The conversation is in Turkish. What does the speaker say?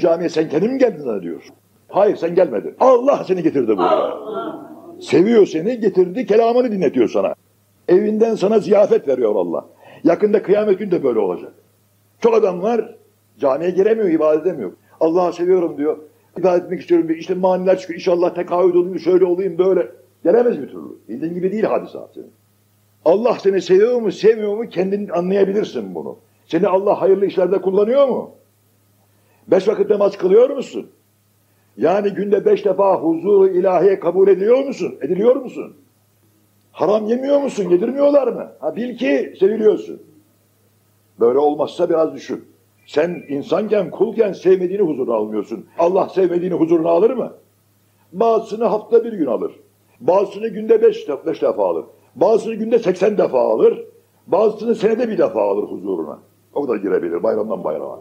Camiye sen kendin mi geldin zannediyorsun? Hayır sen gelmedin. Allah seni getirdi buraya. Seviyor seni, getirdi, kelamını dinletiyor sana. Evinden sana ziyafet veriyor Allah. Yakında kıyamet günü de böyle olacak. Çok adam var, camiye giremiyor, ibadet edemiyor. Allah'ı seviyorum diyor. İbadet etmek istiyorum diyor. İşte maniler çıkıyor. İnşallah tekahüt olayım, şöyle olayım, böyle. Gelemez bir türlü. Bildiğin gibi değil hadisat senin. Allah seni seviyor mu, sevmiyor mu kendin anlayabilirsin bunu. Seni Allah hayırlı işlerde kullanıyor mu? Beş vakit namaz kılıyor musun? Yani günde beş defa huzuru ilahiye kabul ediyor musun? Ediliyor musun? Haram yemiyor musun? Yedirmiyorlar mı? Ha bil ki seviliyorsun. Böyle olmazsa biraz düşün. Sen insanken, kulken sevmediğini huzuruna almıyorsun. Allah sevmediğini huzuruna alır mı? Bazısını hafta bir gün alır. Bazısını günde beş, beş defa alır. Bazısını günde seksen defa alır. Bazısını senede bir defa alır huzuruna. O da girebilir bayramdan bayrama.